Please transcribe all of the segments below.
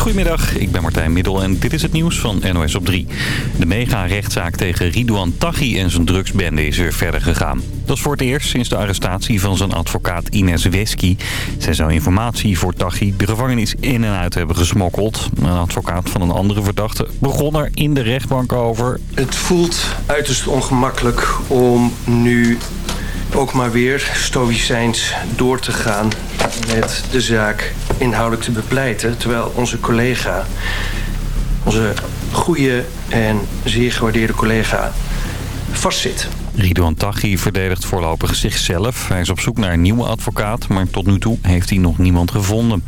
Goedemiddag, ik ben Martijn Middel en dit is het nieuws van NOS op 3. De mega-rechtszaak tegen Ridouan Taghi en zijn drugsbende is weer verder gegaan. Dat is voor het eerst sinds de arrestatie van zijn advocaat Ines Wesky. Zij zou informatie voor Taghi de gevangenis in en uit hebben gesmokkeld. Een advocaat van een andere verdachte begon er in de rechtbank over. Het voelt uiterst ongemakkelijk om nu ook maar weer stoïcijns door te gaan met de zaak inhoudelijk te bepleiten. Terwijl onze collega, onze goede en zeer gewaardeerde collega, vastzit. Ridouan Taghi verdedigt voorlopig zichzelf. Hij is op zoek naar een nieuwe advocaat, maar tot nu toe heeft hij nog niemand gevonden.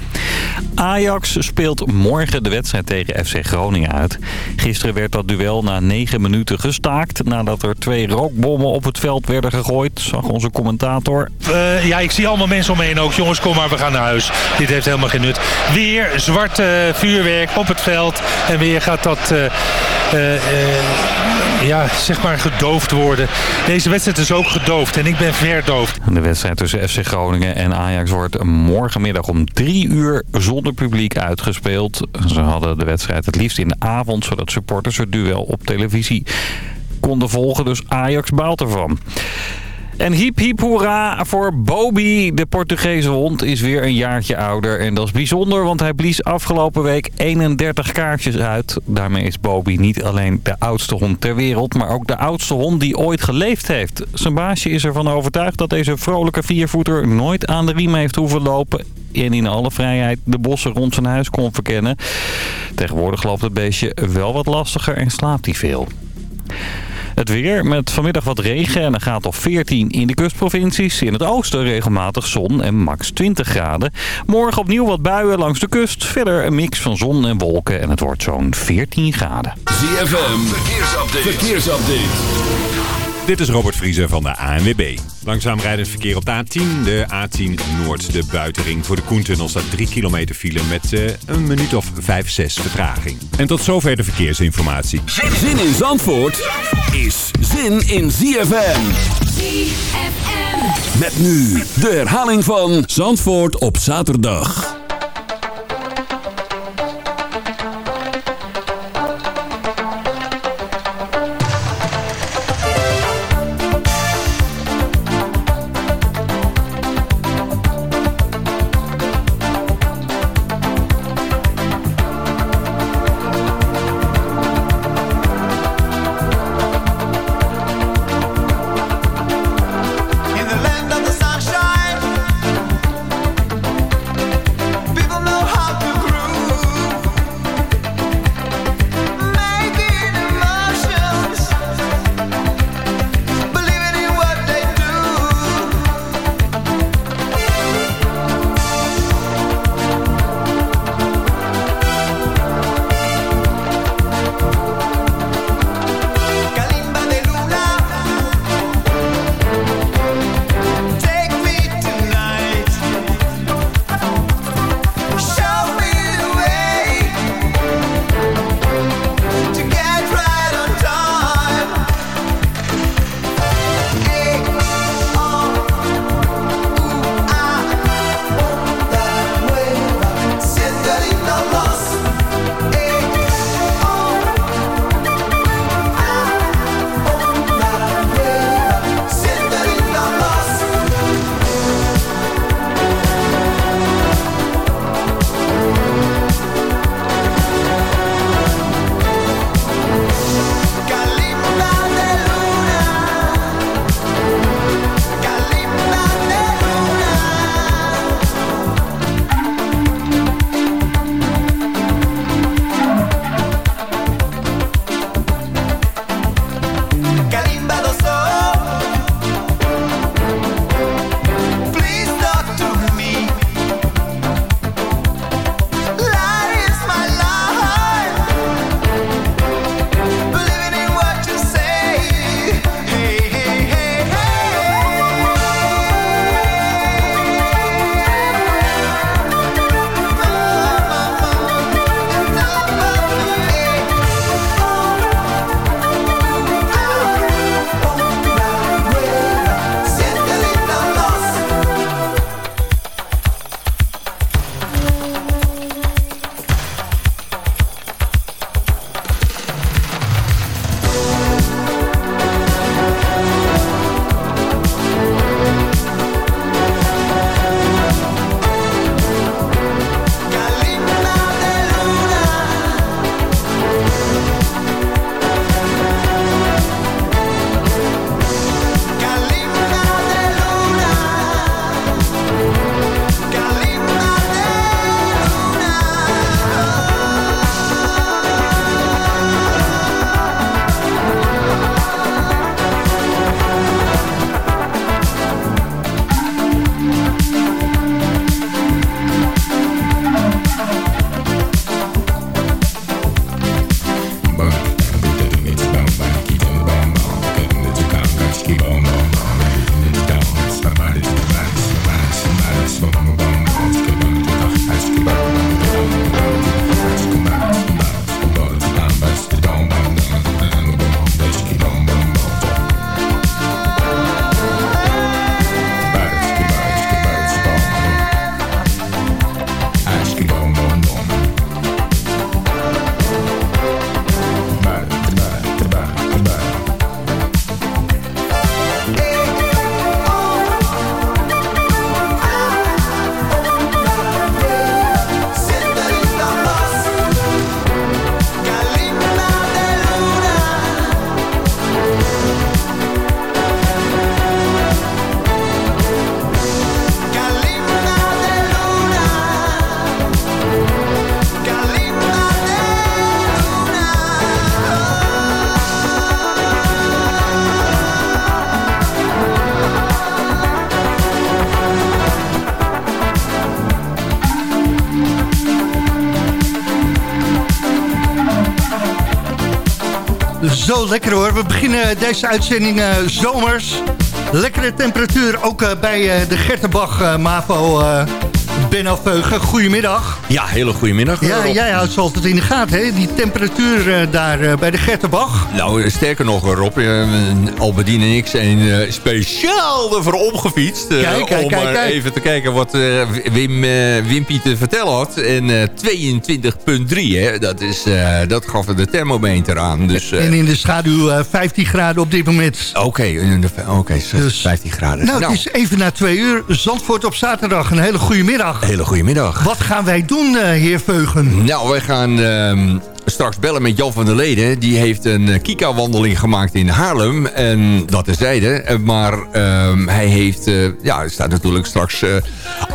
Ajax speelt morgen de wedstrijd tegen FC Groningen uit. Gisteren werd dat duel na negen minuten gestaakt... nadat er twee rookbommen op het veld werden gegooid, zag onze commentator. Uh, ja, ik zie allemaal mensen omheen ook. Jongens, kom maar, we gaan naar huis. Dit heeft helemaal geen nut. Weer zwart uh, vuurwerk op het veld. En weer gaat dat... Uh, ja, zeg maar gedoofd worden. Deze wedstrijd is ook gedoofd en ik ben verdoofd. De wedstrijd tussen FC Groningen en Ajax wordt morgenmiddag om drie uur zonder publiek uitgespeeld. Ze hadden de wedstrijd het liefst in de avond, zodat supporters het duel op televisie konden volgen. Dus Ajax baalt ervan. En hiep hiep hoera voor Bobby. De Portugese hond is weer een jaartje ouder. En dat is bijzonder, want hij blies afgelopen week 31 kaartjes uit. Daarmee is Bobby niet alleen de oudste hond ter wereld... maar ook de oudste hond die ooit geleefd heeft. Zijn baasje is ervan overtuigd dat deze vrolijke viervoeter... nooit aan de riem heeft hoeven lopen en in alle vrijheid de bossen rond zijn huis kon verkennen. Tegenwoordig loopt het beestje wel wat lastiger en slaapt hij veel. Het weer met vanmiddag wat regen en een graad of 14 in de kustprovincies. In het oosten regelmatig zon en max 20 graden. Morgen opnieuw wat buien langs de kust. Verder een mix van zon en wolken en het wordt zo'n 14 graden. ZFM, verkeersupdate. verkeersupdate. Dit is Robert Vriezer van de ANWB. Langzaam rijdend verkeer op de A10. De A10 Noord, de buitenring voor de Koentunnel staat 3 kilometer file met uh, een minuut of 5, 6 vertraging. En tot zover de verkeersinformatie. Zin in Zandvoort is zin in ZFM. ZFM. Met nu de herhaling van Zandvoort op zaterdag. Lekker hoor. We beginnen deze uitzending uh, zomers. Lekkere temperatuur ook uh, bij uh, de Gertenbach MAVO Benno Veugen, goedemiddag. Ja, hele goedemiddag. Ja, jij houdt ze altijd in de gaten, hè? Die temperatuur uh, daar uh, bij de Gertenbach. Nou, sterker nog, Rob, uh, Albedien en ik zijn speciaal ervoor opgefietst. Kijk, kijk, om kijk, even te kijken wat Wim, Wimpie te vertellen had. En 22,3, hè, dat, is, dat gaf de thermometer aan. Dus, en in de schaduw 15 graden op dit moment. Oké, okay, okay, dus, 15 graden. Nou, nou, het is even na twee uur. Zandvoort op zaterdag. Een hele goede middag. Hele goede middag. Wat gaan wij doen, uh, heer Veugen? Nou, wij gaan uh, straks bellen met Jan van der Leden. Die heeft een uh, Kika-wandeling gemaakt in Haarlem. En dat terzijde. Maar ehm, hij heeft, ja, hij staat natuurlijk straks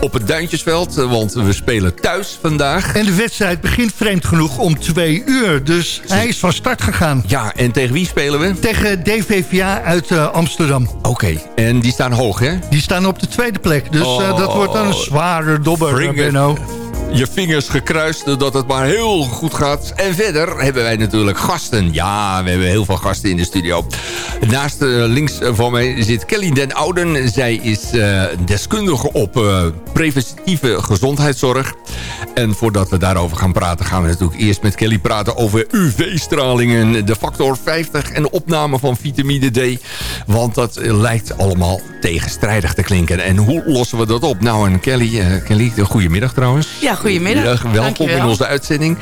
op het Duintjesveld. want we spelen thuis vandaag. En de wedstrijd begint vreemd genoeg om twee uur. Dus hij is van start gegaan. Ja, en tegen wie spelen we? Tegen DVVA uit Amsterdam. Oké, en die staan hoog, hè? Die staan op de tweede plek. Dus oh. dat wordt een zware dobber, Benno je vingers gekruist dat het maar heel goed gaat. En verder hebben wij natuurlijk gasten. Ja, we hebben heel veel gasten in de studio. Naast uh, links van mij zit Kelly den Ouden. Zij is uh, deskundige op uh, preventieve gezondheidszorg. En voordat we daarover gaan praten... gaan we natuurlijk eerst met Kelly praten over UV-stralingen... de factor 50 en de opname van vitamine D. Want dat lijkt allemaal tegenstrijdig te klinken. En hoe lossen we dat op? Nou, en Kelly, Kelly goedemiddag trouwens. Ja, goedemiddag. welkom Dankjewel. in onze uitzending.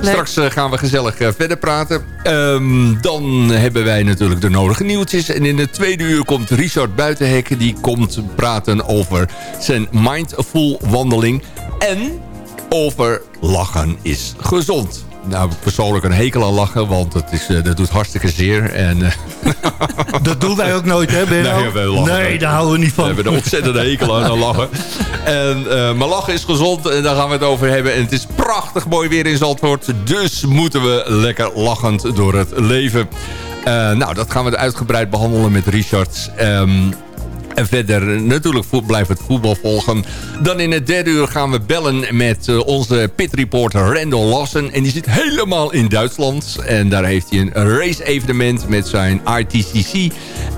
Straks uh, gaan we gezellig uh, verder praten. Um, dan hebben wij natuurlijk de nodige nieuwtjes. En in de tweede uur komt Richard Buitenhek. Die komt praten over zijn mindful wandeling. En over lachen is gezond nou, persoonlijk een hekel aan lachen, want het is, uh, dat doet hartstikke zeer. En, uh, dat doen wij ook nooit, hè, Benno? Nee, we lachen, nee daar houden we niet van. We hebben een ontzettende hekel aan, aan lachen. En, uh, maar lachen is gezond en daar gaan we het over hebben. En het is prachtig mooi weer in Zandvoort, dus moeten we lekker lachend door het leven. nou, dat gaan we uitgebreid behandelen met Richard. Um, en verder natuurlijk blijft het voetbal volgen. Dan in het derde uur gaan we bellen met uh, onze pitreporter Randall Lassen. En die zit helemaal in Duitsland. En daar heeft hij een race-evenement met zijn RTCC-klasse.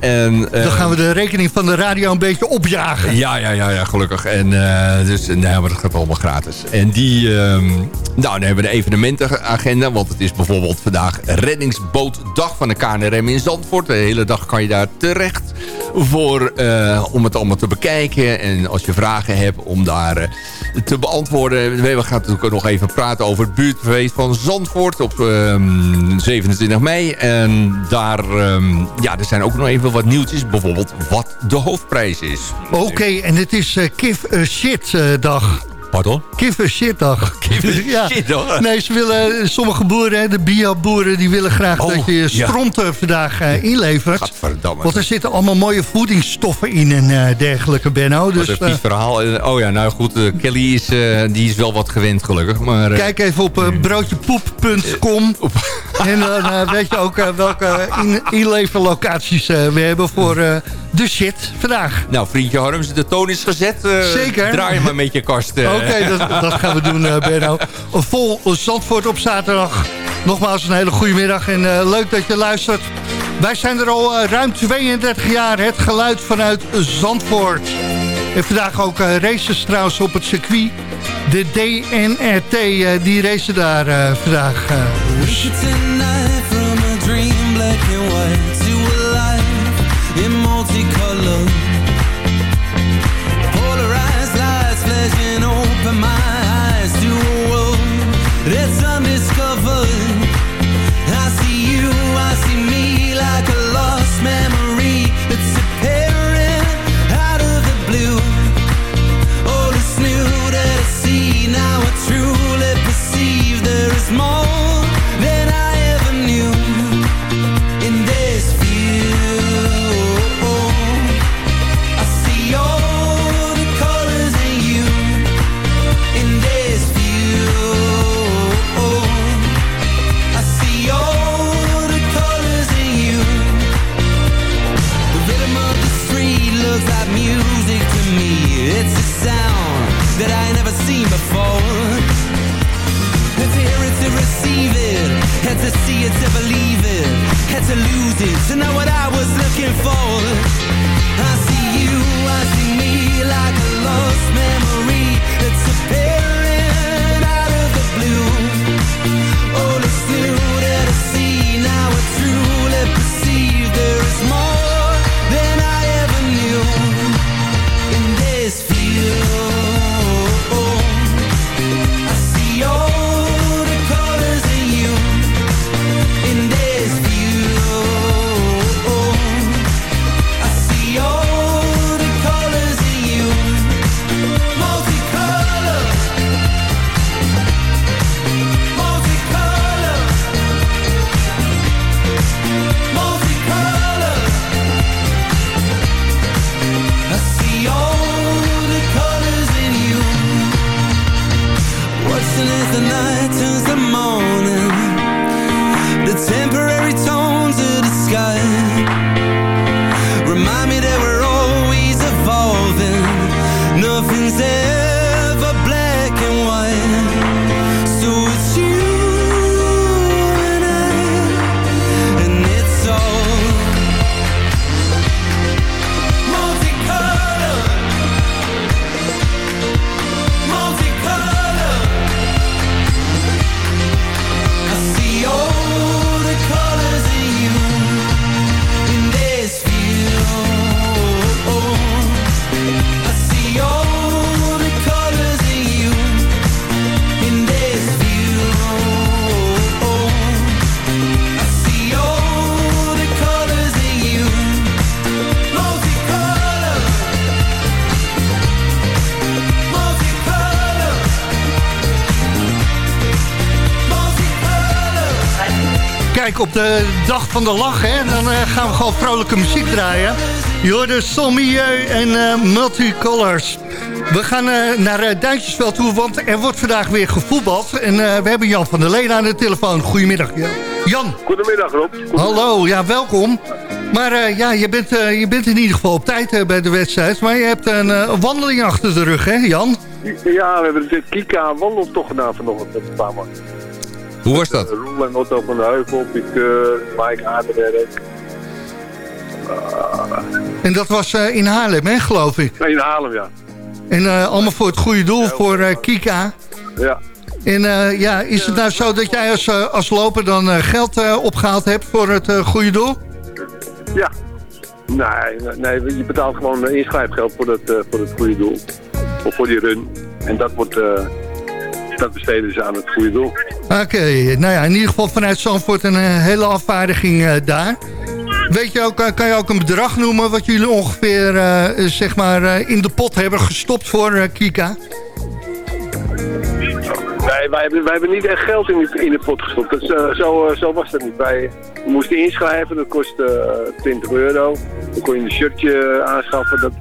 Uh, en dan gaan we de rekening van de radio een beetje opjagen. Ja, ja, ja, ja gelukkig. En, uh, dus, nee, maar dat gaat allemaal gratis. En die, um, nou, dan hebben we de evenementenagenda. Want het is bijvoorbeeld vandaag reddingsbootdag van de KNRM in Zandvoort. De hele dag kan je daar terecht voor, uh, om het allemaal te bekijken. En als je vragen hebt om daar uh, te beantwoorden. We gaan natuurlijk nog even praten over het buurtfeest van Zandvoort op um, 27 mei. En daar um, ja, er zijn ook nog even wat nieuwtjes. Bijvoorbeeld wat de hoofdprijs is. Oké, en het is Give a Shit dag. Pardon? Shit dag. Ja. Nee, ze willen, sommige boeren, de bioboeren, die willen graag oh, dat je stronten ja. vandaag uh, inlevert. Want er zitten allemaal mooie voedingsstoffen in en uh, dergelijke, Benno. Dus, wat een uh, verhaal. Oh ja, nou goed, Kelly is, die is wel wat gewend gelukkig. Maar, Kijk even op broodjepoep.com. en dan weet je ook welke in inleverlocaties we hebben voor de shit vandaag. Nou, vriendje Harms, de toon is gezet. Zeker. Draai maar met je kast. Oké, dat, dat, gaan we doen, uh, Benno. Vol Zandvoort op zaterdag. Nogmaals een hele goede middag en uh, leuk dat je luistert. Wij zijn er al uh, ruim 32 jaar, het geluid vanuit Zandvoort. En vandaag ook races trouwens op het circuit. De DNRT, die racen daar vandaag. Op de dag van de lach, hè, dan eh, gaan we gewoon vrolijke muziek draaien. Son Milieu en eh, Multicolors. We gaan eh, naar uh, Duintjesveld toe, want er wordt vandaag weer gevoetbald. En we hebben Jan van der Leen aan de telefoon. Goedemiddag, Jan. Jan. Goedemiddag Rob. Hallo, ja, welkom. Maar ja, je bent, je bent in ieder geval op tijd bij de wedstrijd. Maar je hebt een wandeling achter de rug, hè, Jan? Ja, we hebben de Kika wandeltocht gedaan vanochtend met een paar man. Hoe was dat? Uh, Roel en Otto van de Heuvel, Piet Keur, Mike Aardenwerk. En dat was eh, in Haarlem, hè, geloof ik. In Haarlem, ja. En eh, allemaal voor het goede doel, voor eh, Kika. Ja. En eh, ja, is het nou zo dat jij als, eh, als loper dan eh, geld eh, opgehaald hebt voor het eh, goede doel? Ja. Nee, nee, je betaalt gewoon eh, inschrijfgeld voor eh, voor het goede doel. Of voor die run. En dat wordt... dat besteden ze aan het goede doel. Oké, nou ja, in ieder geval vanuit Zandvoort een eh, hele afvaardiging eh, daar. Weet je ook, eh, kan je ook een bedrag noemen wat jullie ongeveer zeg maar, in de pot hebben gestopt voor Kika? Nee, wij hebben, wij hebben niet echt geld in, de- in de pot gestopt. Eh, zo, zo was dat niet. Wij moesten inschrijven, dat kostte eh, 20 euro. Dan kon je een shirtje aanschaffen, dat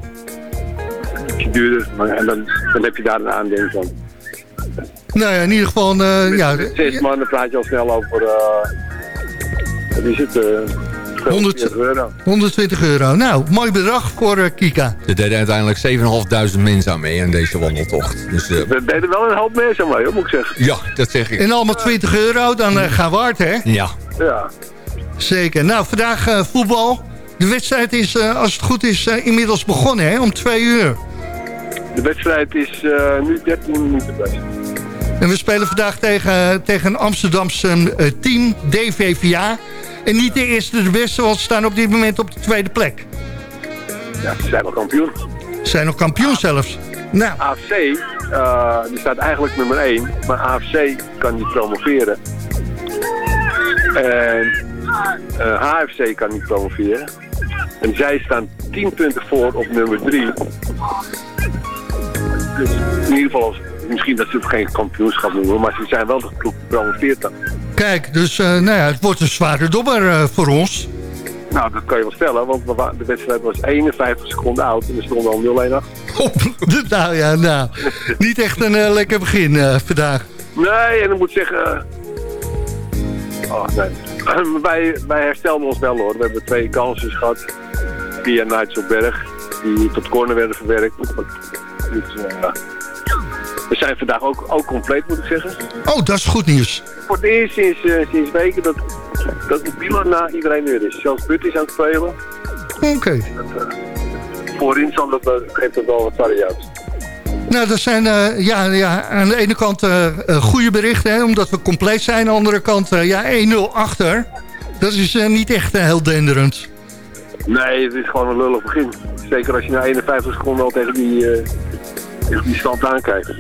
is duurder. Maar, en dan, dan heb je daar een aandeel van. Nou ja, in ieder geval, eh, ja, Met zes man, dan praat je al snel over... eh wat is het? eh 100 140 euro. 120 euro. Nou, mooi bedrag voor eh, Kika. Er deden uiteindelijk 7.500 mensen aan mee aan deze wandeltocht. Dus eh, We deden wel een hoop mensen aan mee, hoor, moet ik zeggen. ja, dat zeg ik. En allemaal 20 euro, dan eh, gaan we hard, hè? Ja. Ja. Zeker. Nou, vandaag eh, voetbal. De wedstrijd is, eh, als het goed is, eh, inmiddels begonnen, hè? Om twee uur. De wedstrijd is eh, nu 13 minuten bezig. En we spelen vandaag tegen, tegen een Amsterdamse eh, team, DVVA. En niet de eerste de beste, want ze staan op dit moment op de tweede plek. Ja, ze zijn wel kampioen. Ze zijn nog kampioen zelfs. Nou, AFC, eh, die staat eigenlijk nummer 1, maar AFC kan niet promoveren. En eh, HFC kan niet promoveren. En zij staan 10 punten voor op nummer 3. Dus in ieder geval, misschien dat ze het geen kampioenschap noemen, maar ze zijn wel de ploeg die promoveert dan. kijk, dus eh, nou ja, het wordt een zware dobber eh, voor ons. Nou, dat kan je wel stellen, want de wedstrijd was 51 seconden oud en er stond al 0-1 achter. nou ja, nou, niet echt een eh, lekker begin vandaag. Nee, en ik moet zeggen... Oh, nee. wij, wij herstelden ons wel hoor. We hebben twee kansen gehad via Nigel Berg. Die tot corner werden verwerkt. We zijn vandaag ook, ook compleet, moet ik zeggen. Oh, dat is goed nieuws. Voor het eerst sinds, eh, sinds weken dat, dat Milan na iedereen weer is. Zelfs But is aan het spelen. Oké. Voorin zal dat, eh, geeft dat wel wat variaties. Nou, dat zijn eh, ja, ja, aan de ene kant eh, eh, goede berichten, hè, omdat we compleet zijn. Aan de andere kant, eh, ja, 1-0 achter. Dat is eh, niet echt eh, heel denderend. Nee, het is gewoon een lullig begin. Zeker als je na 51 seconden al tegen die, eh, tegen die stand aankijkt.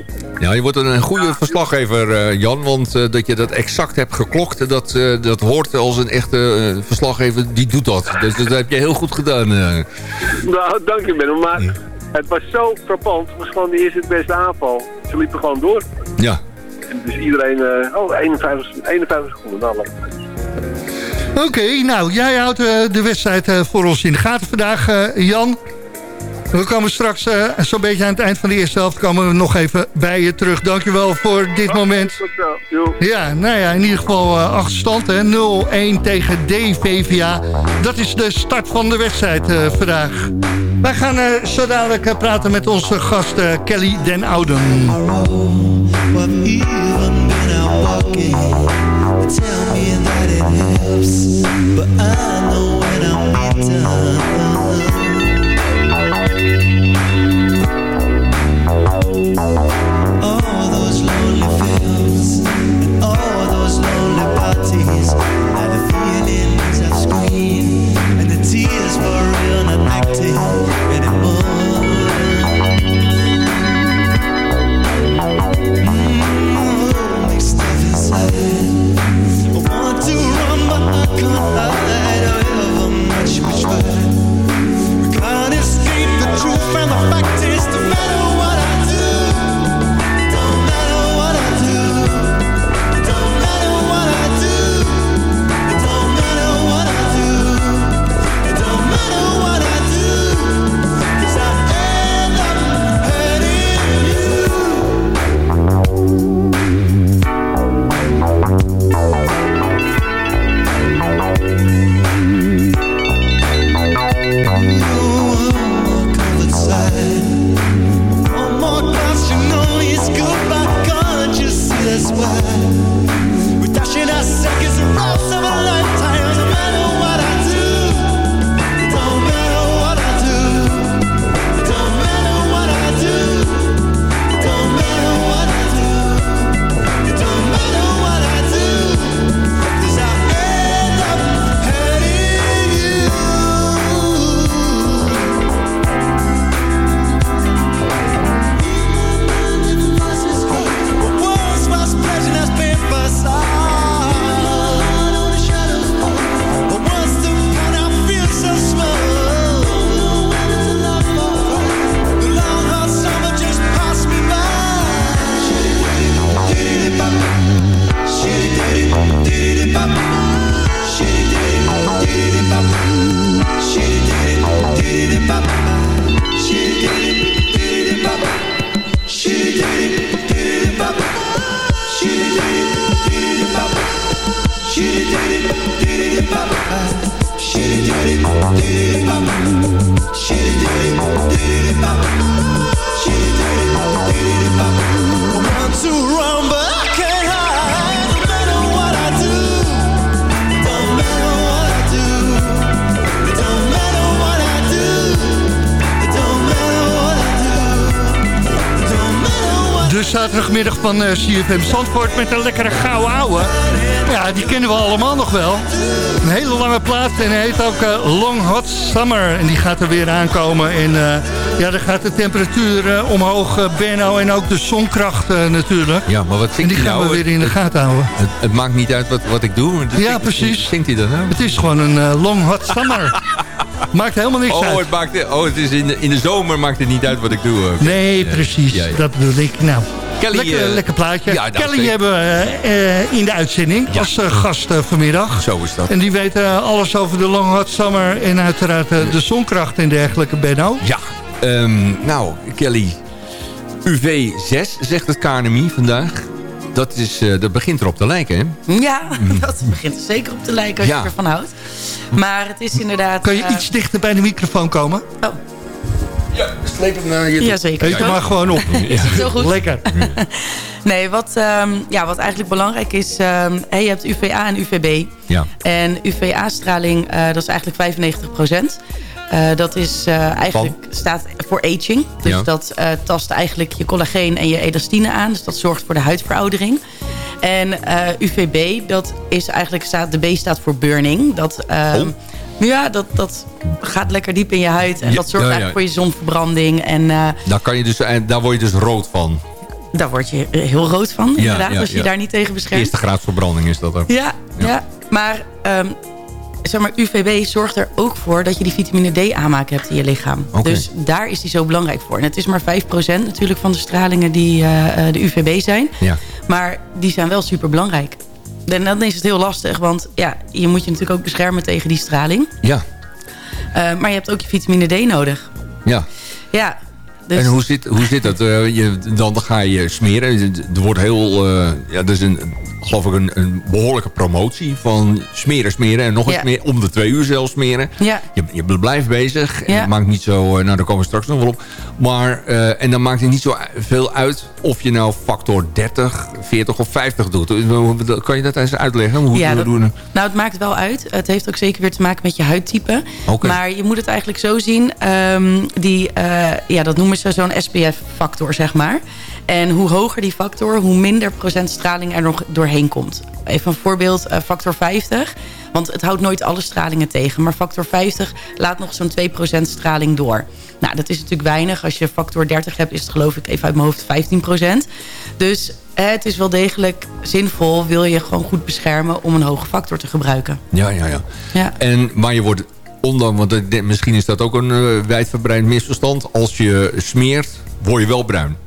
Ja, je wordt een goede verslaggever, eh, Jan. Want eh, dat je dat exact hebt geklokt, dat, eh, dat hoort als een echte eh, verslaggever. Die doet dat. Dus dat heb je heel goed gedaan. eh. Nou, dank je Benno. Maar het was zo frappant. Het was gewoon de eerste het beste aanval. Ze liepen gewoon door. Ja. En dus iedereen... eh, oh, 51, 51 seconden. Nou. Oké, nou, jij houdt eh, de wedstrijd eh, voor ons in de gaten vandaag, eh, Jan. We komen straks eh, zo'n beetje aan het eind van de eerste helft... komen we nog even bij je terug. Dankjewel voor dit moment. Ja, nou ja, in ieder geval eh, achterstand, hè. 0-1 tegen DVVA. Dat is de start van de wedstrijd eh, vandaag. Wij gaan eh, zo dadelijk praten met onze gast eh, Kelly den Ouden. Tell me that it helps, but I zaterdagmiddag van eh, CFM Zandvoort met een lekkere gouden ouwe. Ja, die kennen we allemaal nog wel. Een hele lange plaat en hij heet ook eh, Long Hot Summer. En die gaat er weer aankomen. En eh, ja, dan gaat de temperatuur omhoog, Benno. En ook de zonkracht natuurlijk. Ja, maar wat En zingt die hij gaan nou? we weer in de Het- gaten houden. Het, het maakt niet uit wat, wat ik doe. Dus Ja, zingt- precies. Zingt hij dat nou? Het is gewoon een Long Hot Summer. Maakt helemaal niks Oh, uit. het, maakt, oh, het is in de, in de zomer maakt het niet uit wat ik doe. Nee, precies. ja, ja. Dat bedoel ik. Nou, Kelly, lekker, eh, lekker plaatje. ja, nou, Kelly hebben we eh, in de uitzending Ja. als eh, gast vanmiddag. Zo is dat. En die weten eh, alles over de Long Hot Summer en uiteraard de zonkracht en dergelijke, Benno. Ja, ehm, nou, Kelly. UV6 zegt het KNMI vandaag. Dat, is, eh, dat begint erop te lijken, hè? Ja, dat begint er zeker op te lijken als Ja. je ervan houdt. Maar het is inderdaad... Kan je iets dichter bij de microfoon komen? Oh. Ja, sleep hem naar je toe. Jazeker. Eet er maar gewoon op. Zo goed. Lekker. Nee, wat, ehm, ja, wat eigenlijk belangrijk is... ehm, hè, je hebt UVA en UVB. Ja. En UVA-straling, eh, dat is eigenlijk 95 procent. dat is eh, eigenlijk staat voor aging. Dus Ja. dat eh, tast eigenlijk je collageen en je elastine aan. Dus dat zorgt voor de huidveroudering. En eh, UVB, dat is eigenlijk staat, de B staat voor burning. Dat, ehm, Oh. Ja, dat, dat gaat lekker diep in je huid. En Ja, dat zorgt ja, eigenlijk voor je zonverbranding. En eh, Daar, kan je dus, eh, daar word je dus rood van. daar word je eh, heel rood van, inderdaad. als je daar niet tegen beschermt. Eerste graad verbranding is dat ook. Ja, ja. maar, ehm, zeg maar UVB zorgt er ook voor dat je die vitamine D aanmaak hebt in je lichaam. Dus daar is die zo belangrijk voor. En het is maar 5% natuurlijk van de stralingen die de UVB zijn. Ja. Maar die zijn wel super belangrijk. En dan is het heel lastig, want ja, je moet je natuurlijk ook beschermen tegen die straling. Ja, Eh, maar je hebt ook je vitamine D nodig. ja. Ja, dus En hoe zit, hoe zit dat? Eh, je, dan ga je smeren. Er wordt heel... eh, ja, er is een, geloof ik een, een behoorlijke promotie van smeren, smeren en nog eens Ja. meer. Om de twee uur zelfs smeren. ja, Je, je blijft bezig. En Ja. het maakt niet zo... eh, nou, daar komen we straks nog wel op. Maar, eh, en dan maakt het niet zo veel uit of je nou factor 30, 40 of 50 doet. Kan je dat eens uitleggen? Hoe, Ja, dat- doen we- Nou, het maakt wel uit. Het heeft ook zeker weer te maken met je huidtype. Maar je moet het eigenlijk zo zien. ehm, die, eh, ja, dat noemen ze zo'n SPF-factor, zeg maar. En hoe hoger die factor, hoe minder procent straling er nog doorheen komt. Even een voorbeeld, eh, factor 50. Want het houdt nooit alle stralingen tegen. Maar factor 50 laat nog zo'n 2% straling door. Nou, dat is natuurlijk weinig. Als je factor 30 hebt, is het geloof ik even uit mijn hoofd 15%. Dus eh, het is wel degelijk zinvol. Wil je gewoon goed beschermen om een hoge factor te gebruiken. Ja, ja, ja. Ja. En, maar je wordt, ondanks, want misschien is dat ook een eh, wijdverbreid misverstand. Als je smeert, word je wel bruin.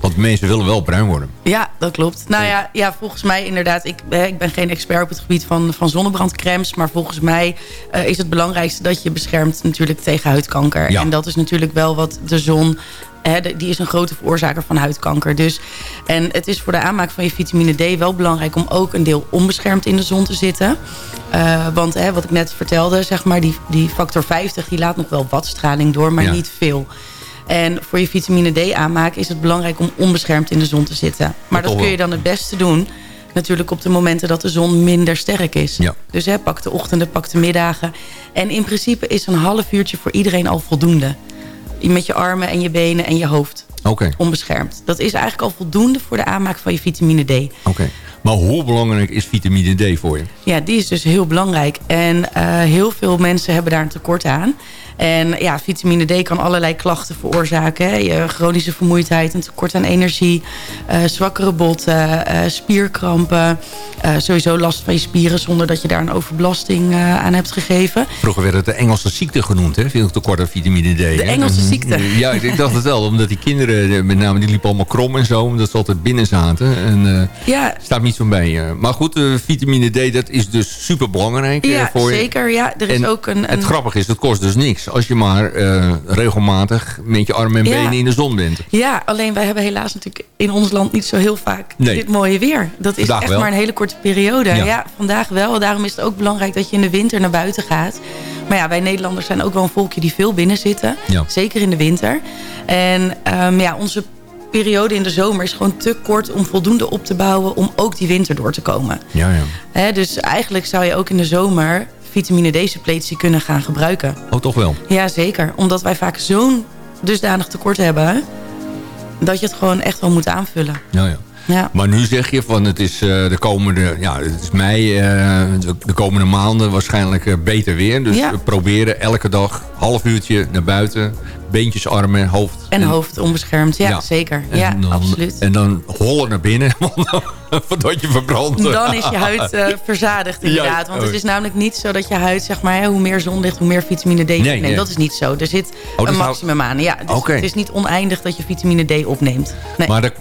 Want mensen willen wel bruin worden. Ja, dat klopt. Nou ja, ja volgens mij inderdaad. Ik, eh, ik ben geen expert op het gebied van, van zonnebrandcremes. Maar volgens mij eh, is het belangrijkste dat je beschermt natuurlijk tegen huidkanker. Ja. En dat is natuurlijk wel wat de zon... Hè, die is een grote veroorzaker van huidkanker. Dus, en het is voor de aanmaak van je vitamine D wel belangrijk... om ook een deel onbeschermd in de zon te zitten. Eh, want hè, wat ik net vertelde, zeg maar, die, die factor 50... die laat nog wel wat straling door, maar Ja. niet veel. En voor je vitamine D aanmaak is het belangrijk om onbeschermd in de zon te zitten. Maar dat kun je dan het beste doen. Natuurlijk op de momenten dat de zon minder sterk is. Ja. Dus hè, pak de ochtenden, pak de middagen. En in principe is een half uurtje voor iedereen al voldoende. Met je armen en je benen en je hoofd. Oké, Onbeschermd. Dat is eigenlijk al voldoende voor de aanmaak van je vitamine D. oké. Maar hoe belangrijk is vitamine D voor je? Ja, die is dus heel belangrijk. En eh, heel veel mensen hebben daar een tekort aan. En ja, vitamine D kan allerlei klachten veroorzaken. Hè. Je chronische vermoeidheid, een tekort aan energie, eh, zwakkere botten, eh, spierkrampen. eh, sowieso last van je spieren zonder dat je daar een overbelasting aan hebt gegeven. Vroeger werd het de Engelse ziekte genoemd, hè? Veel tekort aan vitamine D. De hè? Engelse Mhm. ziekte. Ja, ik, dacht het wel. Omdat die kinderen, met name die liepen allemaal krom en zo. Omdat ze altijd binnen zaten. En Ja, staat niet zo bij. maar goed, vitamine D, dat is dus super belangrijk ja voor je. zeker. Ja, er is En ook een... een Het grappige is, het kost dus niks. Als je maar eh, regelmatig met je armen en Ja. benen in de zon bent. Ja, alleen wij hebben helaas natuurlijk in ons land niet zo heel vaak Nee. dit mooie weer. Dat is Vandaag echt wel. maar een hele korte periode. Ja. Ja. vandaag wel. Daarom is het ook belangrijk dat je in de winter naar buiten gaat. Maar ja, wij Nederlanders zijn ook wel een volkje die veel binnen zitten. Ja. Zeker in de winter. En ehm, ja, onze periode in de zomer is gewoon te kort om voldoende op te bouwen... om ook die winter door te komen. Ja, ja. Dus eigenlijk zou je ook in de zomer vitamine D-suppletie kunnen gaan gebruiken. Oh, toch wel. Ja, zeker. Omdat wij vaak zo'n dusdanig tekort hebben... dat je het gewoon echt wel moet aanvullen. Ja, ja. Ja, Maar nu zeg je van het is eh, de komende, ja, het is mei, eh, de, de komende maanden waarschijnlijk eh, beter weer. Dus Ja. we proberen elke dag half uurtje naar buiten, beentjes, armen, hoofd. en hoofd onbeschermd. Ja, Ja. zeker. En Ja, dan, absoluut. En dan hollen naar binnen, want dan- voordat je verbrandt. Dan is je huid eh, verzadigd inderdaad. Want het oh. is namelijk niet zo dat je huid, zeg maar... hoe meer zonlicht, hoe meer vitamine D Nee, opneemt. nee. Dat is niet zo. Er zit dus een maximum aan. Ja, dus. Het is niet oneindig dat je vitamine D opneemt. Nee, Maar dat,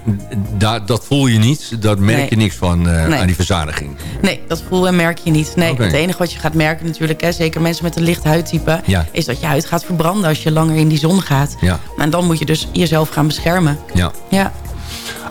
dat, dat voel je niet, dat merk je niks van eh, aan die verzadiging. nee dat voel en merk je niet. Nee. Het enige wat je gaat merken natuurlijk... Hè, zeker mensen met een licht huidtype... Is dat je huid gaat verbranden als je langer in die zon gaat. Ja, En dan moet je dus jezelf gaan beschermen. ja. Ja.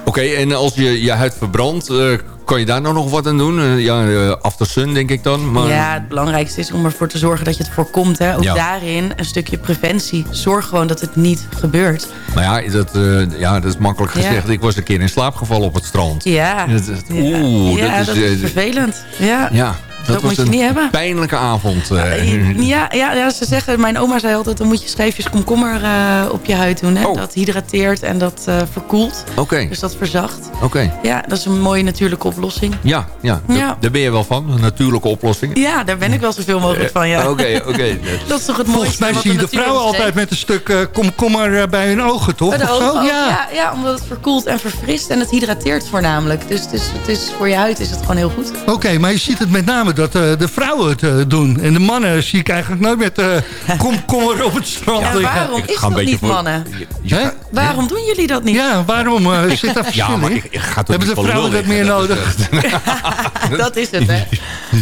Oké, en als je je huid verbrandt, eh, kan je daar nou nog wat aan doen? Eh, ja, eh, after sun denk ik dan. Maar... Ja, het belangrijkste is om ervoor te zorgen dat je het voorkomt. Hè. Ook Ja. daarin een stukje preventie. Zorg gewoon dat het niet gebeurt. Nou ja, dat, ja, dat is makkelijk Ja. gezegd. Ik was een keer in slaap gevallen op het strand. Ja, Dat is-. Oeh, ja, dat is, vervelend. Ja, Ja, dat, Dat was moet je een niet hebben. pijnlijke avond. eh. ja, ja, ja, ze zeggen, mijn oma zei altijd... dan moet je schijfjes komkommer eh, op je huid doen. Hè? Oh. Dat hydrateert en dat eh, verkoelt. Oké, Dus dat verzacht. oké. Ja, dat is een mooie natuurlijke oplossing. Ja, ja, Ja. Daar, ben je wel van. Een natuurlijke oplossing. Ja, daar ben ik wel zoveel mogelijk van, ja. Eh, Oké, oké. Dat is toch het mooiste Volgens mij zie je de vrouwen altijd met een stuk eh, komkommer eh, bij hun ogen, toch? Bij ogen Ja. ja, ja, omdat het verkoelt en verfrist en het hydrateert voornamelijk. Dus het is, voor je huid is het gewoon heel goed. Oké, maar je ziet het met name dat eh, de vrouwen het eh, doen. En de mannen zie ik eigenlijk nooit met eh komkommer op het strand Ja, waarom Ik is ga een dat beetje niet, voor- mannen? Waarom doen jullie dat niet? Ja, waarom eh, zit daar verschil Ja, maar in? ik, ik ga toch Hebben de vrouwen dat meer nodig? is- Dat is het, hè.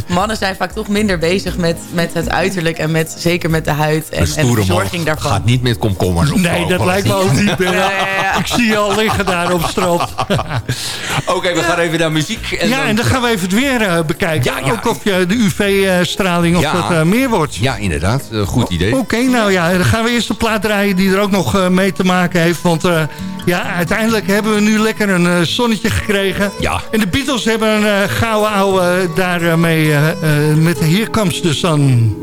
Mannen zijn vaak toch minder bezig met, met het uiterlijk... en met, zeker met de huid en, de verzorging daarvan. gaat niet met komkommers op Nee, dat lijkt me ook niet. Ben. Ja, ja, ja. Ik zie je al liggen daar op het strand. Oké, we gaan even naar muziek. En ja, en dan gaan we even het weer bekijken. Ja, ja. Ook je de UV-straling of Ja. dat eh, meer wordt. Ja, inderdaad. Eh, goed idee. Oké, nou ja, dan gaan we eerst een plaat draaien die er ook nog eh, mee te maken heeft. Want ja, uiteindelijk hebben we nu lekker een zonnetje gekregen. Ja. En de Beatles hebben een gouden ouwe daarmee met Here Comes the Sun.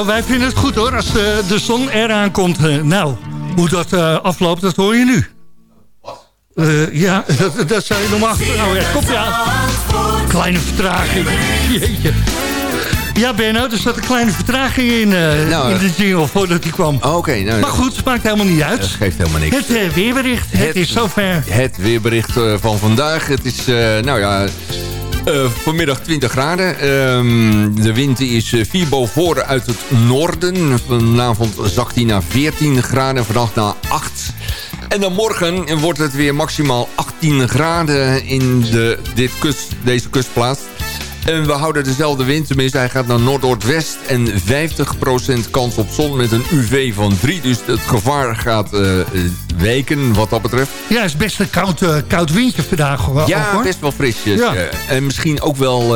Nou, wij vinden het goed hoor, als de, de zon eraan komt. Eh, nou, hoe dat eh, afloopt, dat hoor je nu. Eh, ja, dat, dat zou je nog maar achter. Nou ja, kom ja. Kleine vertraging. Jeetje. Ja, Benno, er zat een kleine vertraging in, eh, Nou, in eh. de jingle voordat hij kwam. Oké, nou, Maar goed, het maakt helemaal niet uit. dat geeft helemaal niks. Het eh, weerbericht, het, Het- is zover. Het weerbericht eh, van vandaag. Het is, eh, nou ja, eh, vanmiddag 20 graden. Ehm, de wind is eh, 4 boven uit het noorden. Vanavond zakt hij naar 14 graden. Vannacht naar 8. En dan morgen wordt het weer maximaal 18 graden in de, dit kust, deze kustplaats. En we houden dezelfde wind, tenminste hij gaat naar noord-noordwest... en 50% kans op zon met een UV van 3. Dus het gevaar gaat uh, weken wat dat betreft. Ja, het is best een koud, uh, koud windje vandaag. Hoor. Ja, hoor. best wel frisjes. Ja. En misschien ook wel,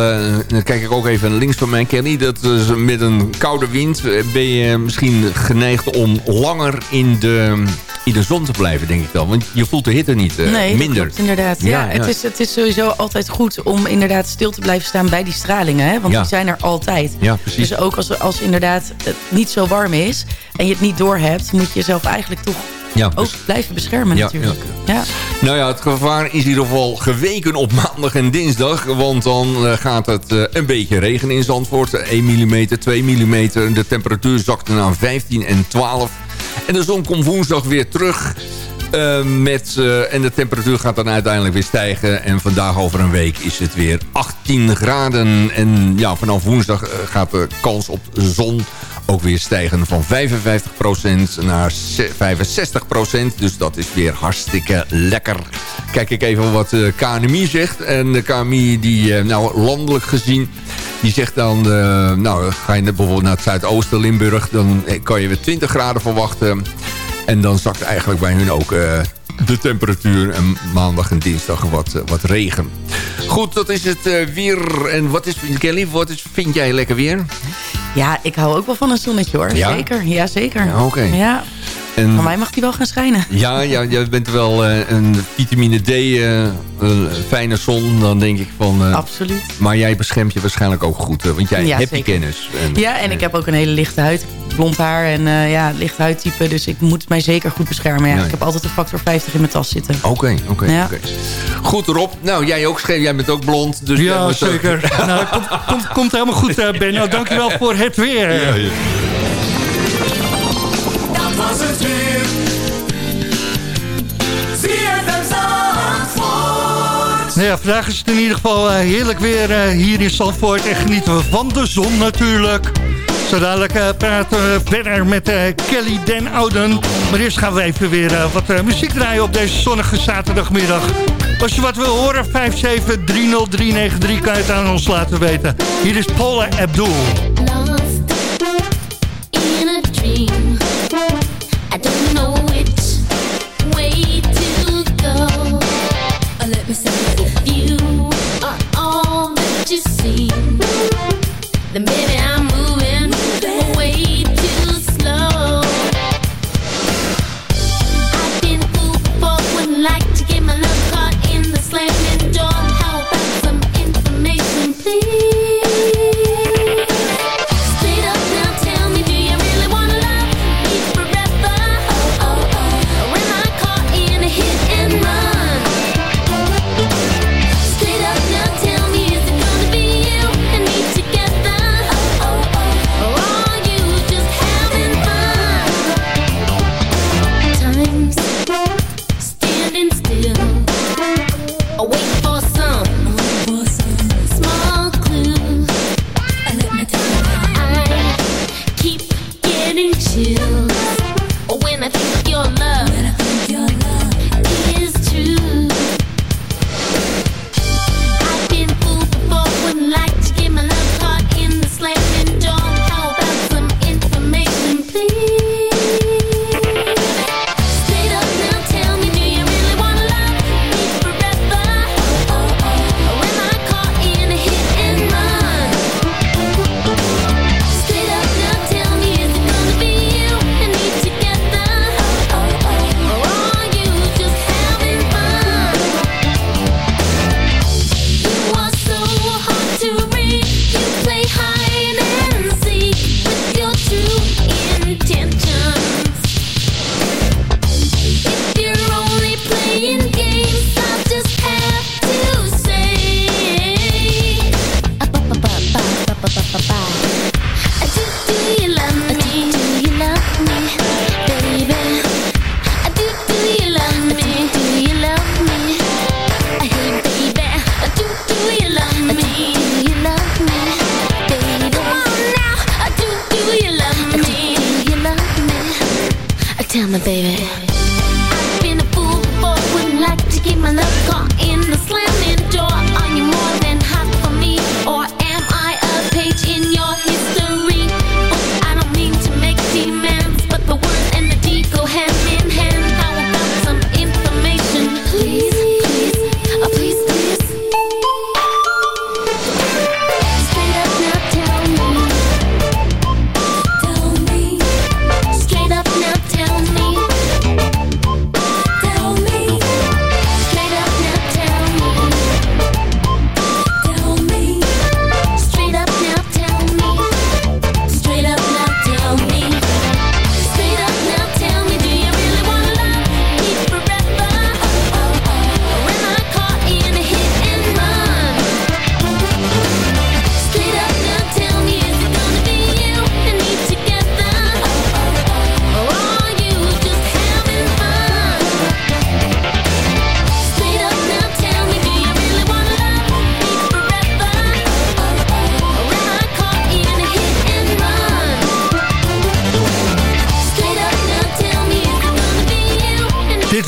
dan kijk ik ook even links van mij, Kenny... dat met een koude wind ben je misschien geneigd om langer in de in de zon te blijven, denk ik wel. Want je voelt de hitte niet uh, nee, minder. Klopt, inderdaad. Ja, ja, Het, is, het is sowieso altijd goed om inderdaad stil te blijven staan bij die stralingen. Hè? Want ja. die zijn er altijd. Ja, precies. Dus ook als, als inderdaad het niet zo warm is... en je het niet doorhebt... moet je jezelf eigenlijk toch ja, ook dus, blijven beschermen natuurlijk. Ja. Nou ja, het gevaar is in ieder geval geweken op maandag en dinsdag. Want dan uh, gaat het uh, een beetje regen in Zandvoort. 1 mm, 2 mm. De temperatuur zakt naar 15 en 12 en de zon komt woensdag weer terug. Uh, met, uh, en de temperatuur gaat dan uiteindelijk weer stijgen. En vandaag over een week is het weer 18 graden. En ja, vanaf woensdag uh, gaat de kans op zon ook weer stijgen van 55% naar 65%. Dus dat is weer hartstikke lekker. Kijk ik even wat de KNMI zegt. En de KNMI, die, nou landelijk gezien... Die zegt dan, uh, nou ga je bijvoorbeeld naar het zuidoosten Limburg... dan kan je weer 20 graden verwachten. En dan zakt eigenlijk bij hun ook uh, de temperatuur. En maandag en dinsdag wat, uh, wat regen. Goed, dat is het weer. En wat is, Kelly, wat is, vind jij lekker weer? Ja, ik hou ook wel van een zonnetje hoor. Ja? Zeker, ja zeker. Ja, Oké. Okay. Ja. En, Van mij mag die wel gaan schijnen. Ja, ja je bent wel uh, een vitamine D, uh, een fijne zon. Dan denk ik van... Uh, Absoluut. Maar jij beschermt je waarschijnlijk ook goed. want jij ja, hebt zeker. die kennis. En, ja, en ik heb ook een hele lichte huid. Blond haar en ja, licht huidtype. Dus ik moet mij zeker goed beschermen. Ja. Ik heb altijd een factor 50 in mijn tas zitten. Oké, okay, oké. Okay, ja. okay. Goed Rob. Nou, jij ook scherp. Jij bent ook blond. Dus ja, zeker. Ook... nou, komt, komt, komt helemaal goed, Ben. Nou, dankjewel voor het weer. Ja, ja. Dat was het weer. Nou ja, vandaag is het in ieder geval uh, heerlijk weer uh, hier in Zandvoort. En genieten we van de zon natuurlijk. Dadelijk uh, praten we verder met Kelly Den Ouden. Maar eerst gaan we even weer wat muziek draaien op deze zonnige zaterdagmiddag. Als je wat wil horen, 5730393 kan je het aan ons laten weten. Hier is Paula Abdul.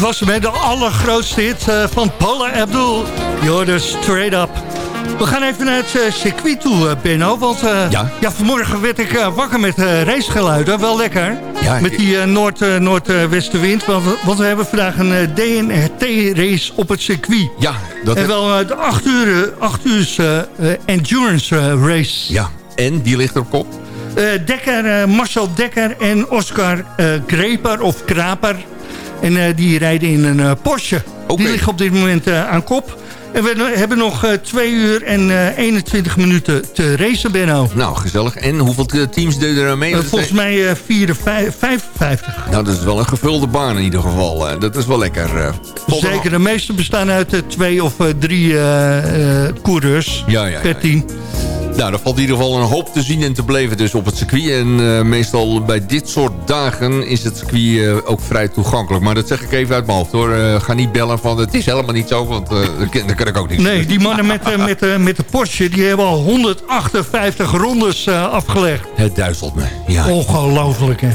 Was hè, de allergrootste hit eh, van Paula Abdul. Je Straight Up. We gaan even naar het eh, circuit toe, eh, Benno. Want Ja? ja, vanmorgen werd ik wakker met racegeluiden. Wel lekker. Ja, met die noord, noordwestenwind. Want, we- want we hebben vandaag een DNRT-race op het circuit. Ja, dat en wel de 8 uur, 8 uur endurance race. Ja, en die ligt er op kop. Dekker, Marcel Dekker en Oscar Greper of Kraper. En eh, die rijden in een eh, Porsche. Die liggen op dit moment eh, aan kop. En we hebben nog eh 2 uur en eh 21 minuten te racen, Benno. Nou, gezellig. En hoeveel teams deden er mee? Volgens mij eh 4, 55. Nou, dat is wel een gevulde baan in ieder geval. Dat is wel lekker. Zeker, de meeste bestaan uit twee of drie coureurs Ja, ja, ja. per team. Nou, er valt in ieder geval een hoop te zien en te beleven dus op het circuit. En eh, meestal bij dit soort dagen is het circuit eh, ook vrij toegankelijk. Maar dat zeg ik even uit mijn hoofd hoor. Eh, ga niet bellen van het is helemaal niet zo, want dan kan- ik ook niet. Nee, die mannen met, met, met de Porsche... die hebben al 158 rondes afgelegd. Het duizelt me. Ja. Ongelooflijk, hè?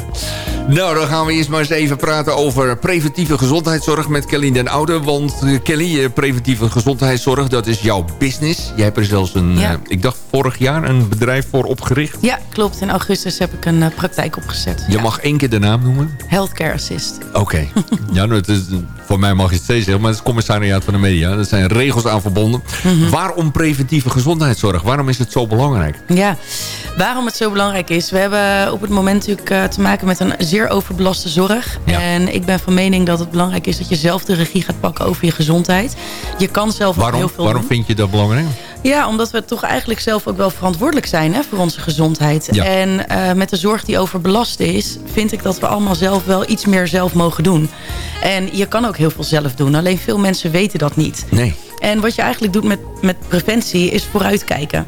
Nou, dan gaan we eerst maar eens even praten over preventieve gezondheidszorg met Kelly den Oude. Want eh, Kelly, eh, preventieve gezondheidszorg, dat is jouw business. Jij hebt er zelfs een, Ja. eh, ik dacht vorig jaar, een bedrijf voor opgericht. Ja, klopt. In augustus heb ik een praktijk opgezet. Je Ja. mag één keer de naam noemen. Healthcare Assist. Oké. ja, nou, het is, voor mij mag je het steeds zeggen, maar het is het commissariaat van de media. Er zijn regels aan verbonden. Mhm. Waarom preventieve gezondheidszorg? Waarom is het zo belangrijk? Ja, waarom het zo belangrijk is. We hebben op het moment natuurlijk eh, te maken met een zeer overbelaste zorg. Ja. En ik ben van mening dat het belangrijk is dat je zelf de regie gaat pakken over je gezondheid. Je kan zelf Waarom, heel veel waarom doen. vind je dat belangrijk? Ja, omdat we toch eigenlijk zelf ook wel verantwoordelijk zijn hè, voor onze gezondheid. Ja. En eh, met de zorg die overbelast is, vind ik dat we allemaal zelf wel iets meer zelf mogen doen. En je kan ook heel veel zelf doen, alleen veel mensen weten dat niet. Nee. En wat je eigenlijk doet met, met preventie is vooruitkijken.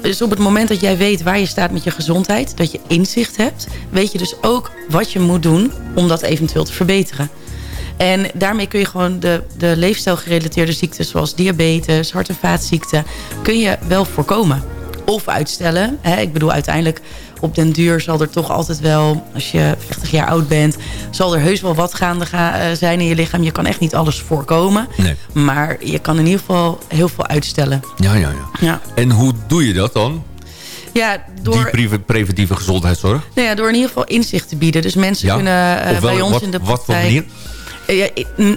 Dus op het moment dat jij weet waar je staat met je gezondheid... dat je inzicht hebt... weet je dus ook wat je moet doen om dat eventueel te verbeteren. En daarmee kun je gewoon de, de leefstijlgerelateerde ziektes... zoals diabetes, hart- en vaatziekten... kun je wel voorkomen. Of uitstellen. Hè? Ik bedoel, uiteindelijk op den duur zal er toch altijd wel... als je 40 jaar oud bent... zal er heus wel wat gaande ga, eh, zijn in je lichaam. Je kan echt niet alles voorkomen. Nee. Maar je kan in ieder geval heel veel uitstellen. Ja, ja, ja. Ja, En hoe doe je dat dan? ja, Die door, pre- preventieve gezondheidszorg? nou ja, door in ieder geval inzicht te bieden. Dus mensen Ja? kunnen eh, bij ons wat, in de Wat voor praktijk... manier?